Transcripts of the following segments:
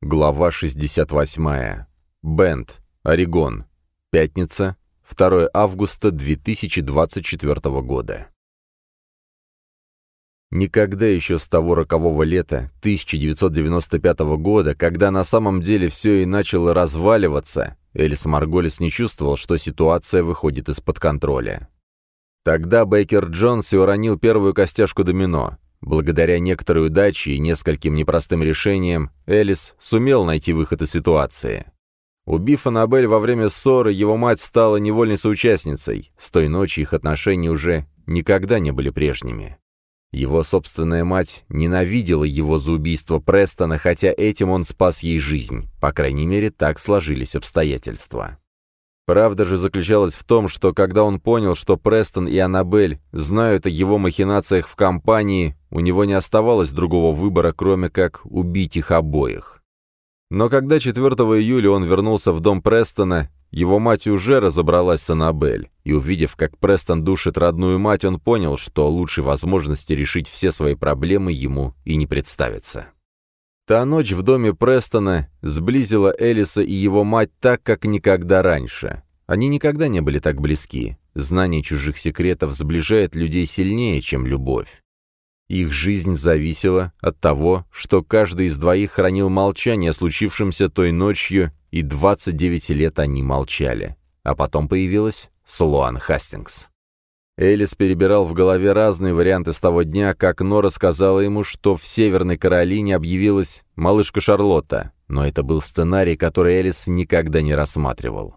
Глава 68. Бенд. Орегон. Пятница. 2 августа 2024 года. Никогда еще с того рокового лета, 1995 года, когда на самом деле все и начало разваливаться, Элис Марголис не чувствовал, что ситуация выходит из-под контроля. Тогда Бейкер Джонс уронил первую костяшку домино. Благодаря некоторой удаче и нескольким непростым решениям, Элис сумел найти выход из ситуации. Убив Аннабель во время ссоры, его мать стала невольной соучастницей. С той ночи их отношения уже никогда не были прежними. Его собственная мать ненавидела его за убийство Престона, хотя этим он спас ей жизнь. По крайней мере, так сложились обстоятельства. Правда же заключалась в том, что когда он понял, что Престон и Аннабель знают о его махинациях в компании, у него не оставалось другого выбора, кроме как убить их обоих. Но когда 4 июля он вернулся в дом Престона, его мать уже разобралась с Аннабель, и увидев, как Престон душит родную мать, он понял, что лучшей возможности решить все свои проблемы ему и не представится. Та ночь в доме Престона сблизила Элиса и его мать так, как никогда раньше. Они никогда не были так близки. Знание чужих секретов сближает людей сильнее, чем любовь. Их жизнь зависела от того, что каждый из двоих хранил молчание о случившемся той ночью, и 29 лет они молчали. А потом появилась Слоан Хастингс. Элис перебирал в голове разные варианты с того дня, как Нора сказала ему, что в Северной Каролине объявилась малышка Шарлотта, но это был сценарий, который Элис никогда не рассматривал.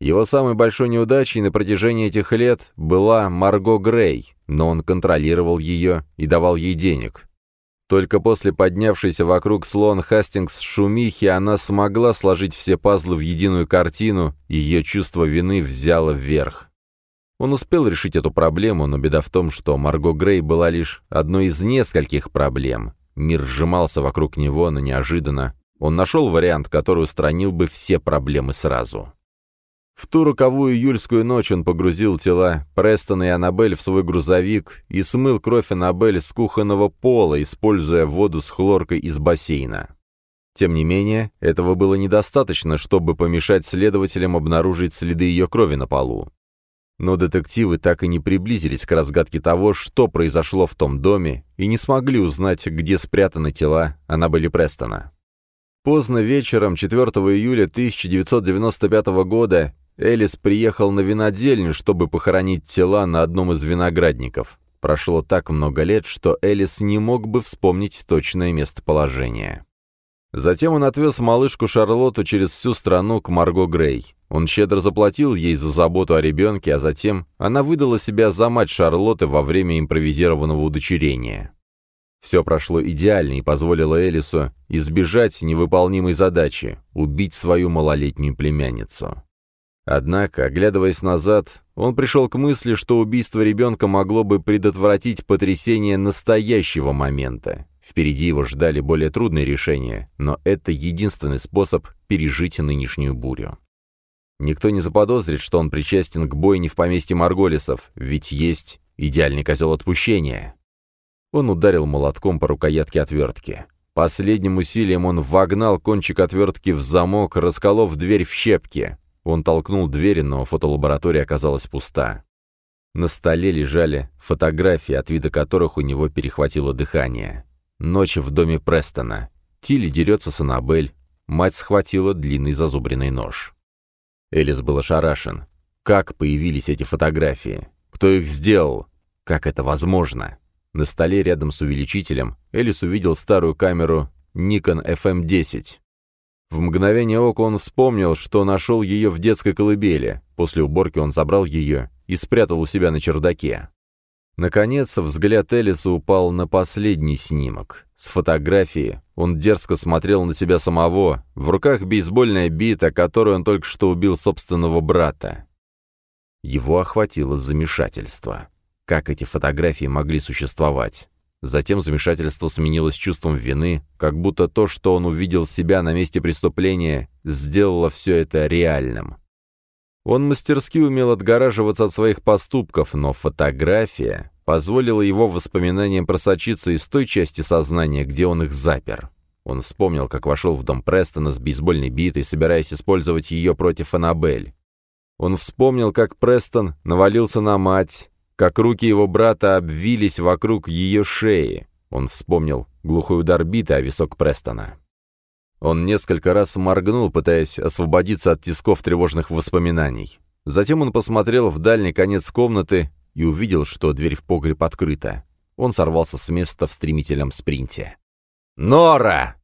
Его самой большой неудачей на протяжении этих лет была Марго Грей, но он контролировал ее и давал ей денег. Только после поднявшейся вокруг слон Хастингс шумихи она смогла сложить все пазлы в единую картину, и ее чувство вины взяло вверх. Он успел решить эту проблему, но беда в том, что Марго Грей была лишь одной из нескольких проблем. Мир сжимался вокруг него, но неожиданно он нашел вариант, который устранил бы все проблемы сразу. В ту роковую июльскую ночь он погрузил тела Престона и Аннабель в свой грузовик и смыл кровь Аннабель с кухонного пола, используя воду с хлоркой из бассейна. Тем не менее, этого было недостаточно, чтобы помешать следователям обнаружить следы ее крови на полу. Но детективы так и не приблизились к разгадке того, что произошло в том доме, и не смогли узнать, где спрятаны тела Аннабелли Престона. Поздно вечером 4 июля 1995 года Элис приехал на винодельню, чтобы похоронить тела на одном из виноградников. Прошло так много лет, что Элис не мог бы вспомнить точное местоположение. Затем он отвез малышку Шарлотту через всю страну к Марго Грей. Он щедро заплатил ей за заботу о ребенке, а затем она выдала себя за мать Шарлотты во время импровизированного удочерения. Все прошло идеально и позволило Элису избежать невыполнимой задачи – убить свою малолетнюю племянницу. Однако, оглядываясь назад, он пришел к мысли, что убийство ребенка могло бы предотвратить потрясение настоящего момента. Впереди его ждали более трудные решения, но это единственный способ пережить нынешнюю бурю. Никто не заподозрит, что он причастен к бойне в поместье Марголисов, ведь есть идеальный козел отпущения. Он ударил молотком по рукоятке отвертки. Последним усилием он вогнал кончик отвертки в замок, расколов дверь в щепки. Он толкнул дверь, но фотолаборатория оказалась пуста. На столе лежали фотографии, от вида которых у него перехватило дыхание. Ночь в доме Престона. Тилли дерется с Аннабель. Мать схватила длинный зазубренный нож. Элис был ошарашен. Как появились эти фотографии? Кто их сделал? Как это возможно? На столе рядом с увеличителем Элис увидел старую камеру Nikon FM10. В мгновение ока он вспомнил, что нашел ее в детской колыбели. После уборки он забрал ее и спрятал у себя на чердаке. Наконец, взгляд Элиса упал на последний снимок. С фотографии он дерзко смотрел на себя самого, в руках бейсбольная бита, которую он только что убил собственного брата. Его охватило замешательство. Как эти фотографии могли существовать? Затем замешательство сменилось чувством вины, как будто то, что он увидел себя на месте преступления, сделало все это реальным. Он мастерски умел отгораживаться от своих поступков, но фотография позволила его воспоминаниям просочиться из той части сознания, где он их запер. Он вспомнил, как вошел в дом Престона с бейсбольной битой, собираясь использовать ее против Аннабель. Он вспомнил, как Престон навалился на мать, как руки его брата обвились вокруг ее шеи. Он вспомнил глухой удар биты о висок Престона. Он несколько раз моргнул, пытаясь освободиться от тисков тревожных воспоминаний. Затем он посмотрел в дальний конец комнаты и увидел, что дверь в погреб открыта. Он сорвался с места в стремительном спринте. «Нора!»